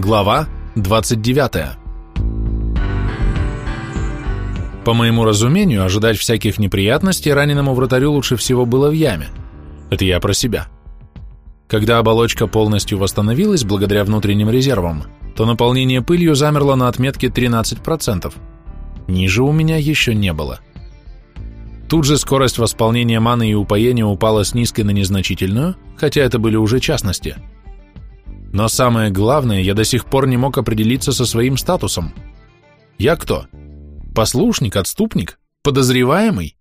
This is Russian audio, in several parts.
Глава 29. По моему разумению, ожидать всяких неприятностей раненому вратарю лучше всего было в яме. Это я про себя. Когда оболочка полностью восстановилась благодаря внутренним резервам, то наполнение пылью замерло на отметке 13%. Ниже у меня еще не было. Тут же скорость восполнения маны и упоения упала с низкой на незначительную, хотя это были уже частности – но самое главное, я до сих пор не мог определиться со своим статусом. Я кто? Послушник, отступник, подозреваемый?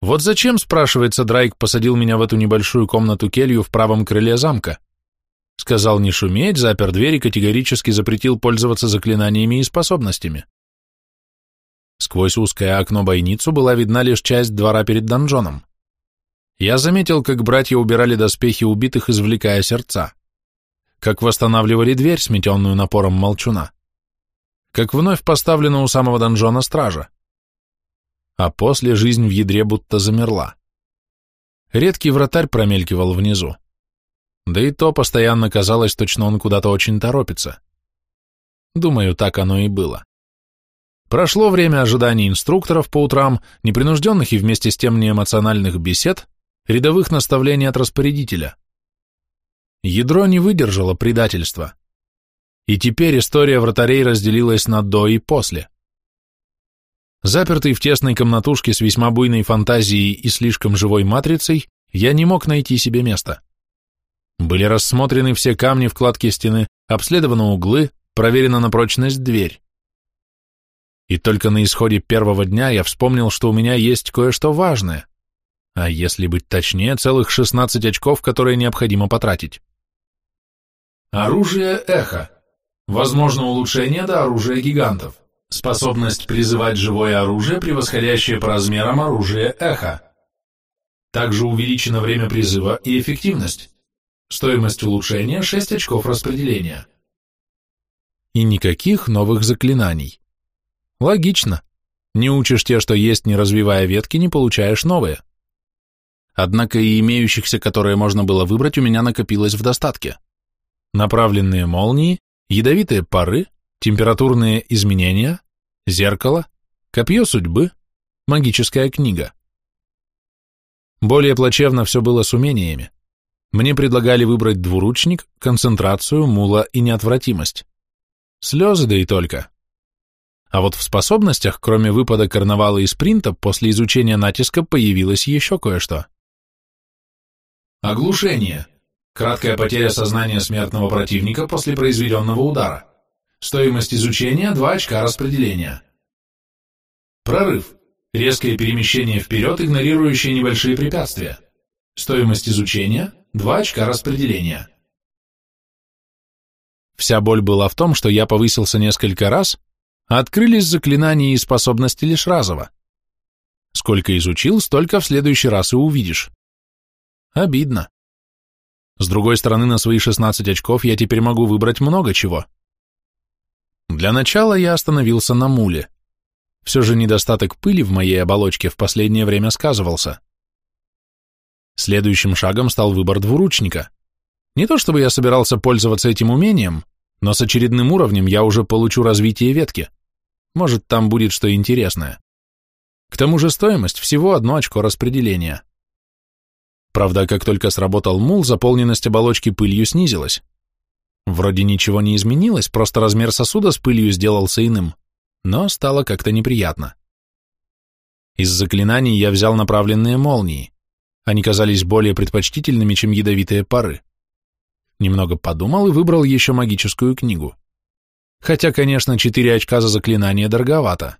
Вот зачем, спрашивается, Драйк посадил меня в эту небольшую комнату-келью в правом крыле замка? Сказал не шуметь, запер дверь и категорически запретил пользоваться заклинаниями и способностями. Сквозь узкое окно-бойницу была видна лишь часть двора перед донжоном. Я заметил, как братья убирали доспехи убитых, извлекая сердца как восстанавливали дверь, сметенную напором молчуна, как вновь поставлена у самого донжона стража. А после жизнь в ядре будто замерла. Редкий вратарь промелькивал внизу. Да и то постоянно казалось, точно он куда-то очень торопится. Думаю, так оно и было. Прошло время ожидания инструкторов по утрам, непринужденных и вместе с тем неэмоциональных бесед, рядовых наставлений от распорядителя. Ядро не выдержало предательства. И теперь история вратарей разделилась на «до» и «после». Запертый в тесной комнатушке с весьма буйной фантазией и слишком живой матрицей, я не мог найти себе места. Были рассмотрены все камни в кладке стены, обследованы углы, проверена на прочность дверь. И только на исходе первого дня я вспомнил, что у меня есть кое-что важное, а если быть точнее, целых 16 очков, которые необходимо потратить. Оружие эхо. Возможно улучшение до оружия гигантов. Способность призывать живое оружие, превосходящее по размерам оружие эхо. Также увеличено время призыва и эффективность. Стоимость улучшения 6 очков распределения. И никаких новых заклинаний. Логично. Не учишь те, что есть, не развивая ветки, не получаешь новые. Однако и имеющихся, которые можно было выбрать, у меня накопилось в достатке направленные молнии, ядовитые пары, температурные изменения, зеркало, копье судьбы, магическая книга. Более плачевно все было с умениями. Мне предлагали выбрать двуручник, концентрацию, мула и неотвратимость. Слезы, да и только. А вот в способностях, кроме выпада карнавала и спринта, после изучения натиска появилось еще кое-что. Оглушение. Краткая потеря сознания смертного противника после произведенного удара. Стоимость изучения – 2 очка распределения. Прорыв. Резкое перемещение вперед, игнорирующее небольшие препятствия. Стоимость изучения – 2 очка распределения. Вся боль была в том, что я повысился несколько раз, а открылись заклинания и способности лишь разово. Сколько изучил, столько в следующий раз и увидишь. Обидно. С другой стороны, на свои 16 очков я теперь могу выбрать много чего. Для начала я остановился на муле. Все же недостаток пыли в моей оболочке в последнее время сказывался. Следующим шагом стал выбор двуручника. Не то чтобы я собирался пользоваться этим умением, но с очередным уровнем я уже получу развитие ветки. Может, там будет что интересное. К тому же стоимость всего одно очко распределения. Правда, как только сработал мул, заполненность оболочки пылью снизилась. Вроде ничего не изменилось, просто размер сосуда с пылью сделался иным, но стало как-то неприятно. Из заклинаний я взял направленные молнии. Они казались более предпочтительными, чем ядовитые пары. Немного подумал и выбрал еще магическую книгу. Хотя, конечно, четыре очка за заклинание дороговато.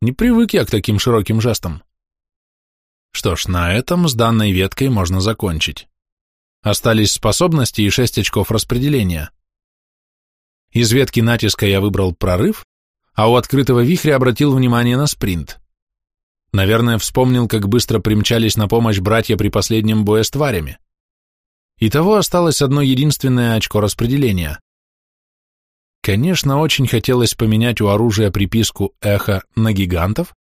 Не привык я к таким широким жестам. Что ж, на этом с данной веткой можно закончить. Остались способности и 6 очков распределения. Из ветки натиска я выбрал прорыв, а у открытого вихря обратил внимание на спринт. Наверное, вспомнил, как быстро примчались на помощь братья при последнем бое с тварями. Итого осталось одно единственное очко распределения. Конечно, очень хотелось поменять у оружия приписку «эхо» на гигантов,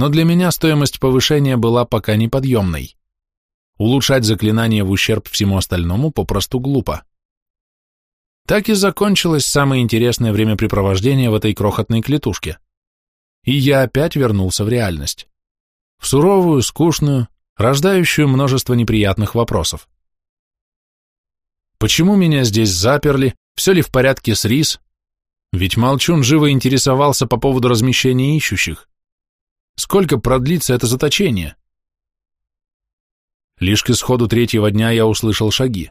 но для меня стоимость повышения была пока неподъемной. Улучшать заклинание в ущерб всему остальному попросту глупо. Так и закончилось самое интересное времяпрепровождение в этой крохотной клетушке. И я опять вернулся в реальность. В суровую, скучную, рождающую множество неприятных вопросов. Почему меня здесь заперли? Все ли в порядке с Рис? Ведь Молчун живо интересовался по поводу размещения ищущих. Сколько продлится это заточение? Лишь к исходу третьего дня я услышал шаги.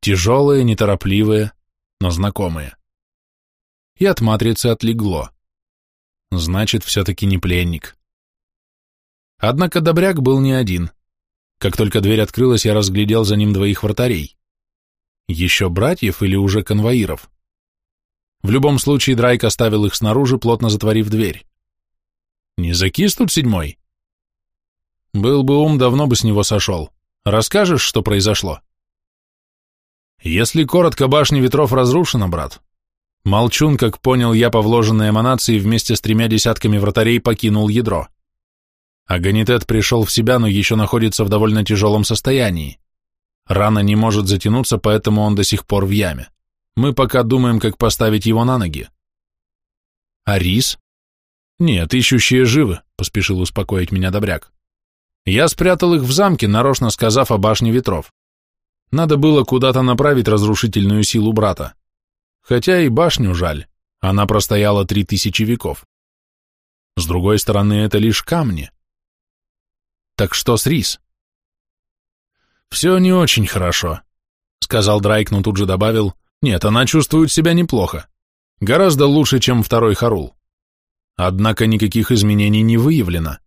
Тяжелые, неторопливые, но знакомые. И от матрицы отлегло. Значит, все-таки не пленник. Однако Добряк был не один. Как только дверь открылась, я разглядел за ним двоих вратарей. Еще братьев или уже конвоиров? В любом случае Драйк оставил их снаружи, плотно затворив дверь. Не закис тут седьмой? Был бы ум, давно бы с него сошел. Расскажешь, что произошло? Если коротко, башня ветров разрушена, брат. Молчун, как понял я по вложенной эманации, вместе с тремя десятками вратарей покинул ядро. Аганитет пришел в себя, но еще находится в довольно тяжелом состоянии. Рана не может затянуться, поэтому он до сих пор в яме. Мы пока думаем, как поставить его на ноги. А рис? Нет, ищущие живы, поспешил успокоить меня Добряк. Я спрятал их в замке, нарочно сказав о башне ветров. Надо было куда-то направить разрушительную силу брата. Хотя и башню жаль, она простояла три тысячи веков. С другой стороны, это лишь камни. Так что с Рис? Все не очень хорошо, сказал Драйк, но тут же добавил, нет, она чувствует себя неплохо. Гораздо лучше, чем второй Харул. Однако никаких изменений не выявлено.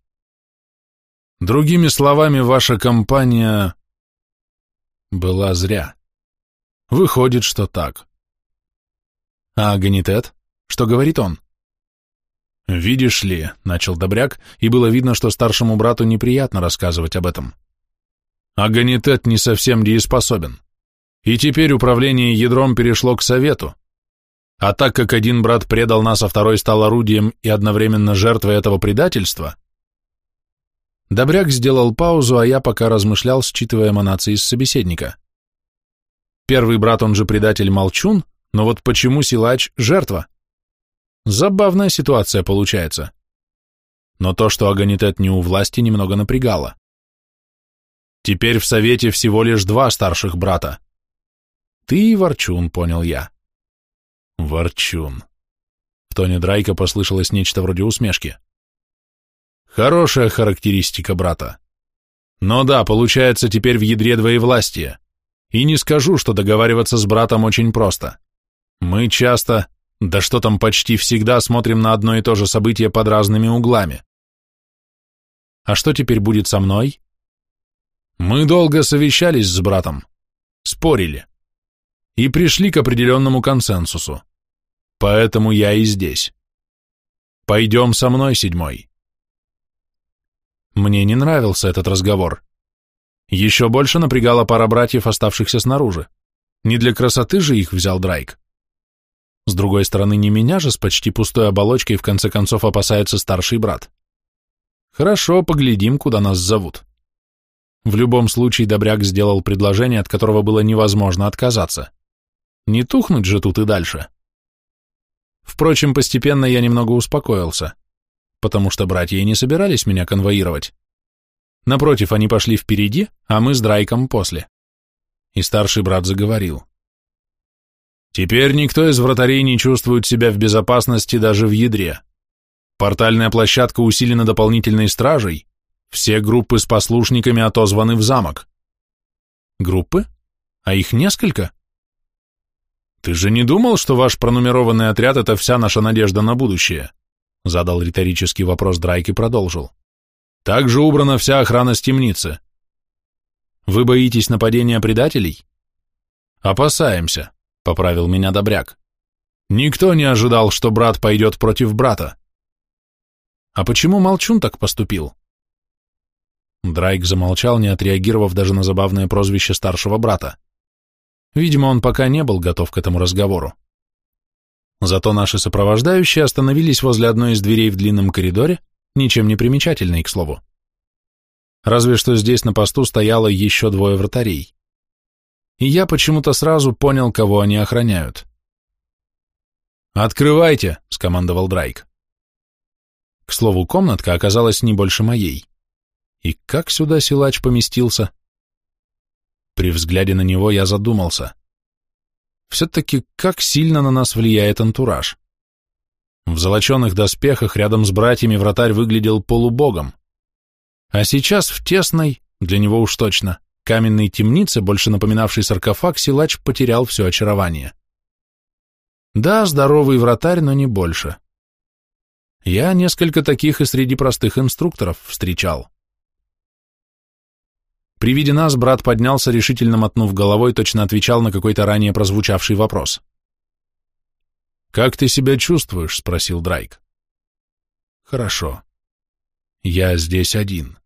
Другими словами, ваша компания была зря. Выходит, что так. А Ганитет? Что говорит он? Видишь ли, начал Добряк, и было видно, что старшему брату неприятно рассказывать об этом. Аганитет не совсем дееспособен. И теперь управление ядром перешло к совету. А так как один брат предал нас, а второй стал орудием и одновременно жертвой этого предательства, Добряк сделал паузу, а я пока размышлял, считывая эманации из собеседника. Первый брат, он же предатель Молчун, но вот почему силач – жертва? Забавная ситуация получается. Но то, что Аганитет не у власти, немного напрягало. Теперь в Совете всего лишь два старших брата – ты и Ворчун, понял я. Ворчун. В тоне Драйка послышалось нечто вроде усмешки. Хорошая характеристика брата. Но да, получается теперь в ядре двоевластия. И не скажу, что договариваться с братом очень просто. Мы часто, да что там почти всегда смотрим на одно и то же событие под разными углами. А что теперь будет со мной? Мы долго совещались с братом, спорили и пришли к определенному консенсусу. Поэтому я и здесь. Пойдем со мной, седьмой. Мне не нравился этот разговор. Еще больше напрягала пара братьев, оставшихся снаружи. Не для красоты же их взял Драйк. С другой стороны, не меня же с почти пустой оболочкой в конце концов опасается старший брат. Хорошо, поглядим, куда нас зовут. В любом случае, Добряк сделал предложение, от которого было невозможно отказаться. Не тухнуть же тут и дальше. Впрочем, постепенно я немного успокоился, потому что братья и не собирались меня конвоировать. Напротив, они пошли впереди, а мы с Драйком после. И старший брат заговорил. Теперь никто из вратарей не чувствует себя в безопасности даже в ядре. Портальная площадка усилена дополнительной стражей, все группы с послушниками отозваны в замок. Группы? А их несколько? «Ты же не думал, что ваш пронумерованный отряд — это вся наша надежда на будущее?» Задал риторический вопрос Драйк и продолжил. «Также убрана вся охрана с темницы. Вы боитесь нападения предателей?» «Опасаемся», — поправил меня Добряк. «Никто не ожидал, что брат пойдет против брата». «А почему Молчун так поступил?» Драйк замолчал, не отреагировав даже на забавное прозвище старшего брата. Видимо, он пока не был готов к этому разговору. Зато наши сопровождающие остановились возле одной из дверей в длинном коридоре, ничем не примечательной, к слову. Разве что здесь на посту стояло еще двое вратарей. и я почему-то сразу понял, кого они охраняют. «Открывайте!» — скомандовал Драйк. К слову, комнатка оказалась не больше моей. И как сюда силач поместился? При взгляде на него я задумался. Все-таки как сильно на нас влияет антураж. В золоченых доспехах рядом с братьями вратарь выглядел полубогом. А сейчас в тесной, для него уж точно, каменной темнице, больше напоминавшей саркофаг, силач потерял все очарование. Да, здоровый вратарь, но не больше. Я несколько таких и среди простых инструкторов встречал. При виде нас брат поднялся, решительно мотнув головой, точно отвечал на какой-то ранее прозвучавший вопрос. «Как ты себя чувствуешь?» — спросил Драйк. «Хорошо. Я здесь один.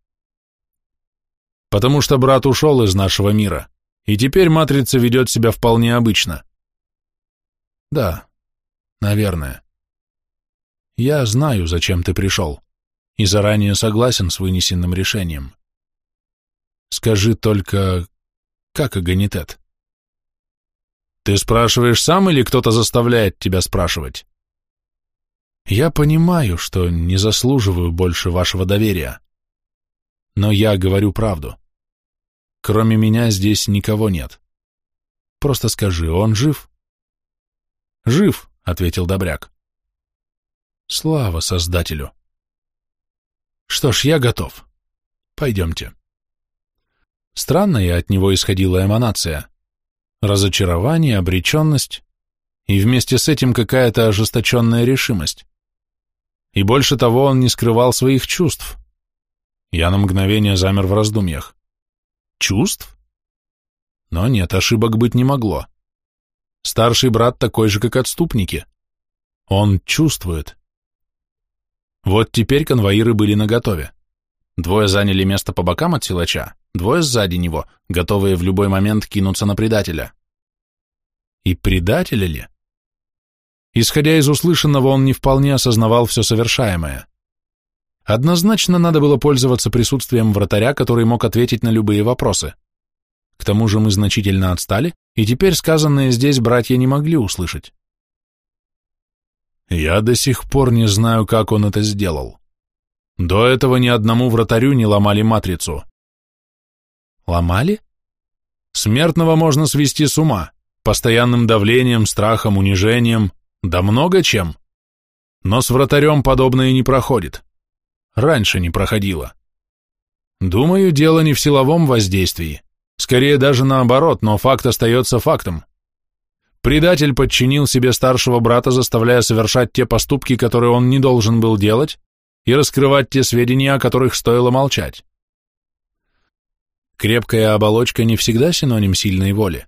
Потому что брат ушел из нашего мира, и теперь Матрица ведет себя вполне обычно. Да, наверное. Я знаю, зачем ты пришел, и заранее согласен с вынесенным решением. Скажи только, как Аганитет? Ты спрашиваешь сам или кто-то заставляет тебя спрашивать? Я понимаю, что не заслуживаю больше вашего доверия. Но я говорю правду. Кроме меня здесь никого нет. Просто скажи, он жив? Жив, ответил Добряк. Слава Создателю. Что ж, я готов. Пойдемте. Странная от него исходила эманация. Разочарование, обреченность и вместе с этим какая-то ожесточенная решимость. И больше того, он не скрывал своих чувств. Я на мгновение замер в раздумьях. Чувств? Но нет, ошибок быть не могло. Старший брат такой же, как отступники. Он чувствует. Вот теперь конвоиры были наготове. Двое заняли место по бокам от силача, двое сзади него, готовые в любой момент кинуться на предателя. И предателя ли? Исходя из услышанного, он не вполне осознавал все совершаемое. Однозначно надо было пользоваться присутствием вратаря, который мог ответить на любые вопросы. К тому же мы значительно отстали, и теперь сказанное здесь братья не могли услышать. Я до сих пор не знаю, как он это сделал. До этого ни одному вратарю не ломали матрицу. Ломали? Смертного можно свести с ума, постоянным давлением, страхом, унижением, да много чем. Но с вратарем подобное не проходит. Раньше не проходило. Думаю, дело не в силовом воздействии. Скорее даже наоборот, но факт остается фактом. Предатель подчинил себе старшего брата, заставляя совершать те поступки, которые он не должен был делать, и раскрывать те сведения, о которых стоило молчать. Крепкая оболочка не всегда синоним сильной воли.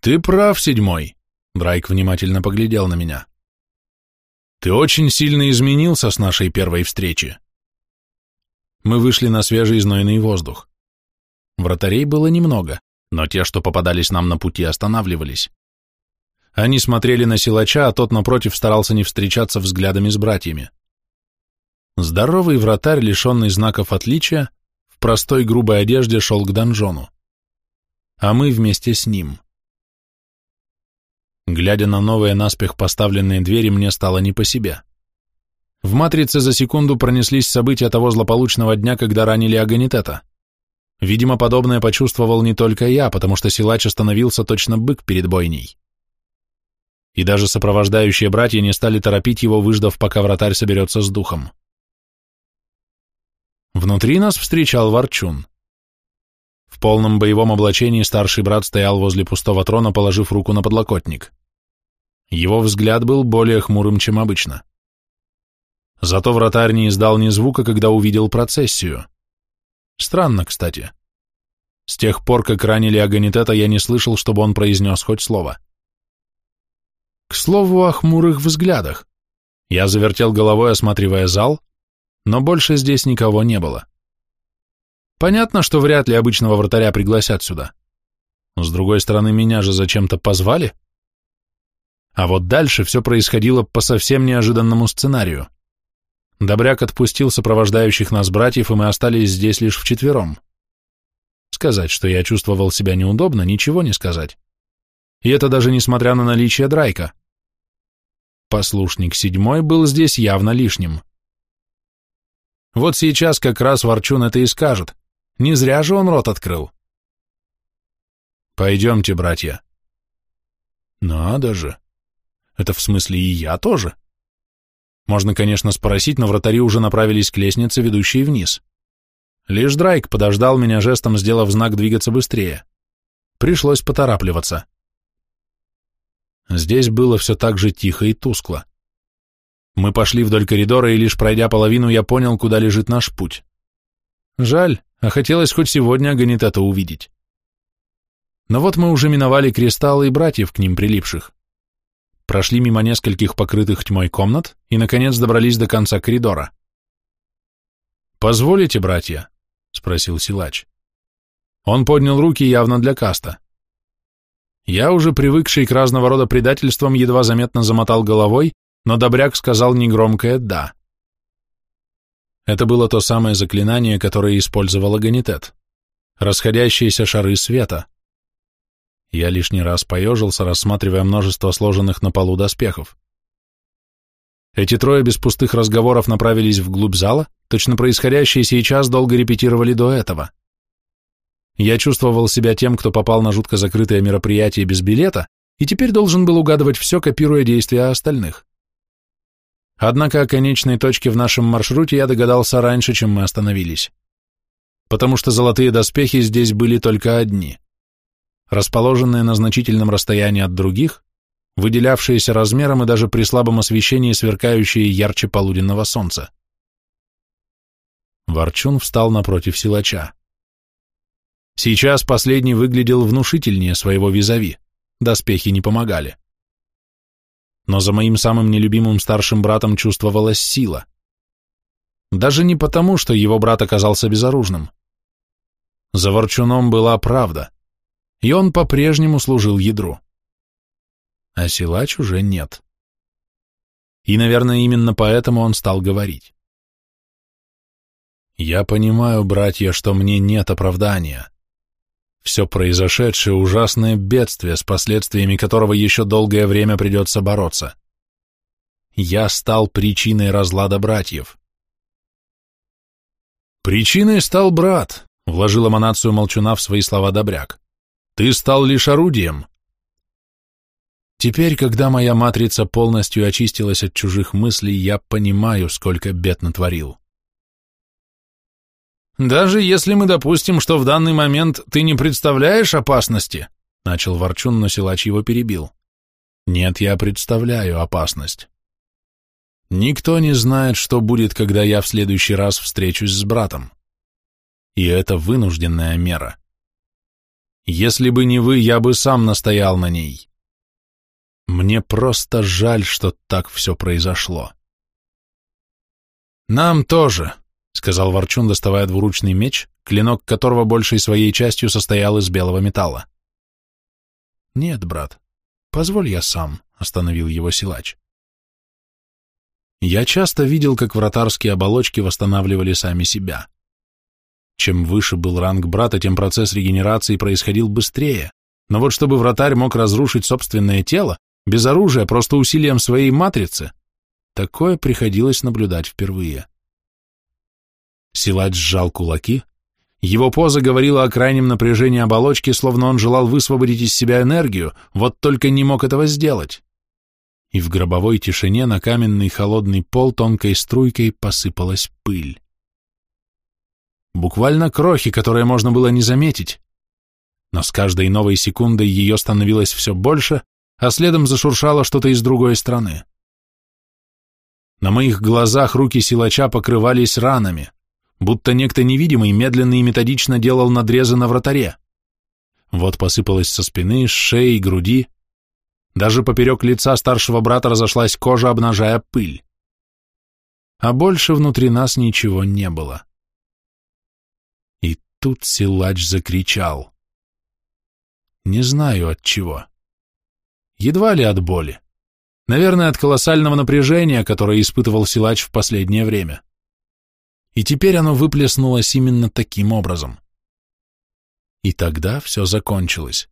«Ты прав, седьмой», — Драйк внимательно поглядел на меня. «Ты очень сильно изменился с нашей первой встречи». Мы вышли на свежий знойный воздух. Вратарей было немного, но те, что попадались нам на пути, останавливались. Они смотрели на силача, а тот, напротив, старался не встречаться взглядами с братьями. Здоровый вратарь, лишенный знаков отличия, простой грубой одежде шел к донжону. А мы вместе с ним. Глядя на новые наспех поставленные двери, мне стало не по себе. В «Матрице» за секунду пронеслись события того злополучного дня, когда ранили Аганитета. Видимо, подобное почувствовал не только я, потому что силач остановился точно бык перед бойней. И даже сопровождающие братья не стали торопить его, выждав, пока вратарь соберется с духом. Внутри нас встречал Ворчун. В полном боевом облачении старший брат стоял возле пустого трона, положив руку на подлокотник. Его взгляд был более хмурым, чем обычно. Зато вратарь не издал ни звука, когда увидел процессию. Странно, кстати. С тех пор, как ранили Аганитета, я не слышал, чтобы он произнес хоть слово. К слову о хмурых взглядах. Я завертел головой, осматривая зал, но больше здесь никого не было. Понятно, что вряд ли обычного вратаря пригласят сюда. С другой стороны, меня же зачем-то позвали. А вот дальше все происходило по совсем неожиданному сценарию. Добряк отпустил сопровождающих нас братьев, и мы остались здесь лишь вчетвером. Сказать, что я чувствовал себя неудобно, ничего не сказать. И это даже несмотря на наличие Драйка. Послушник седьмой был здесь явно лишним. Вот сейчас как раз Ворчун это и скажет. Не зря же он рот открыл. Пойдемте, братья. Надо же. Это в смысле и я тоже? Можно, конечно, спросить, но вратари уже направились к лестнице, ведущей вниз. Лишь Драйк подождал меня жестом, сделав знак двигаться быстрее. Пришлось поторапливаться. Здесь было все так же тихо и тускло. Мы пошли вдоль коридора, и лишь пройдя половину, я понял, куда лежит наш путь. Жаль, а хотелось хоть сегодня Аганитета увидеть. Но вот мы уже миновали кристаллы и братьев к ним прилипших. Прошли мимо нескольких покрытых тьмой комнат и, наконец, добрались до конца коридора. «Позволите, братья?» — спросил силач. Он поднял руки явно для каста. Я, уже привыкший к разного рода предательствам, едва заметно замотал головой, но Добряк сказал негромкое «да». Это было то самое заклинание, которое использовал Аганитет. Расходящиеся шары света. Я лишний раз поежился, рассматривая множество сложенных на полу доспехов. Эти трое без пустых разговоров направились вглубь зала, точно происходящее сейчас долго репетировали до этого. Я чувствовал себя тем, кто попал на жутко закрытое мероприятие без билета, и теперь должен был угадывать все, копируя действия остальных. Однако о конечной точке в нашем маршруте я догадался раньше, чем мы остановились. Потому что золотые доспехи здесь были только одни. Расположенные на значительном расстоянии от других, выделявшиеся размером и даже при слабом освещении сверкающие ярче полуденного солнца. Ворчун встал напротив силача. Сейчас последний выглядел внушительнее своего визави, доспехи не помогали но за моим самым нелюбимым старшим братом чувствовалась сила. Даже не потому, что его брат оказался безоружным. За Ворчуном была правда, и он по-прежнему служил ядру. А силач уже нет. И, наверное, именно поэтому он стал говорить. «Я понимаю, братья, что мне нет оправдания. Все произошедшее – ужасное бедствие, с последствиями которого еще долгое время придется бороться. Я стал причиной разлада братьев. «Причиной стал брат», — вложил эманацию молчуна в свои слова Добряк. «Ты стал лишь орудием». Теперь, когда моя матрица полностью очистилась от чужих мыслей, я понимаю, сколько бед натворил. «Даже если мы допустим, что в данный момент ты не представляешь опасности», начал Ворчун, но силач его перебил. «Нет, я представляю опасность. Никто не знает, что будет, когда я в следующий раз встречусь с братом. И это вынужденная мера. Если бы не вы, я бы сам настоял на ней. Мне просто жаль, что так все произошло». «Нам тоже», сказал Ворчун, доставая двуручный меч, клинок которого большей своей частью состоял из белого металла. Нет, брат, позволь я сам, остановил его силач. Я часто видел, как вратарские оболочки восстанавливали сами себя. Чем выше был ранг брата, тем процесс регенерации происходил быстрее, но вот чтобы вратарь мог разрушить собственное тело, без оружия, просто усилием своей матрицы, такое приходилось наблюдать впервые. Силач сжал кулаки. Его поза говорила о крайнем напряжении оболочки, словно он желал высвободить из себя энергию, вот только не мог этого сделать. И в гробовой тишине на каменный холодный пол тонкой струйкой посыпалась пыль. Буквально крохи, которые можно было не заметить. Но с каждой новой секундой ее становилось все больше, а следом зашуршало что-то из другой страны. На моих глазах руки силача покрывались ранами будто некто невидимый медленно и методично делал надрезы на вратаре. Вот посыпалось со спины, шеи, груди. Даже поперек лица старшего брата разошлась кожа, обнажая пыль. А больше внутри нас ничего не было. И тут силач закричал. Не знаю от чего. Едва ли от боли. Наверное, от колоссального напряжения, которое испытывал силач в последнее время и теперь оно выплеснулось именно таким образом. И тогда все закончилось.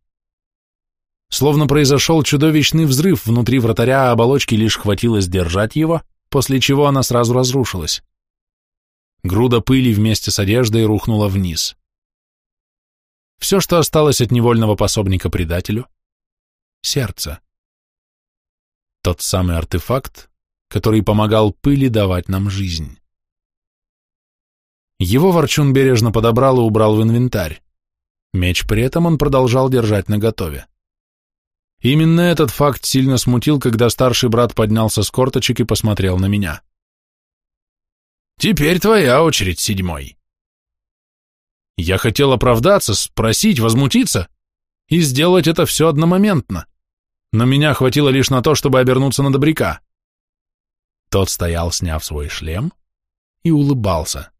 Словно произошел чудовищный взрыв внутри вратаря, а оболочки лишь хватило сдержать его, после чего она сразу разрушилась. Груда пыли вместе с одеждой рухнула вниз. Все, что осталось от невольного пособника предателю — сердце. Тот самый артефакт, который помогал пыли давать нам жизнь. Его Ворчун бережно подобрал и убрал в инвентарь. Меч при этом он продолжал держать наготове. Именно этот факт сильно смутил, когда старший брат поднялся с корточек и посмотрел на меня. «Теперь твоя очередь, седьмой». Я хотел оправдаться, спросить, возмутиться и сделать это все одномоментно, но меня хватило лишь на то, чтобы обернуться на добряка. Тот стоял, сняв свой шлем, и улыбался.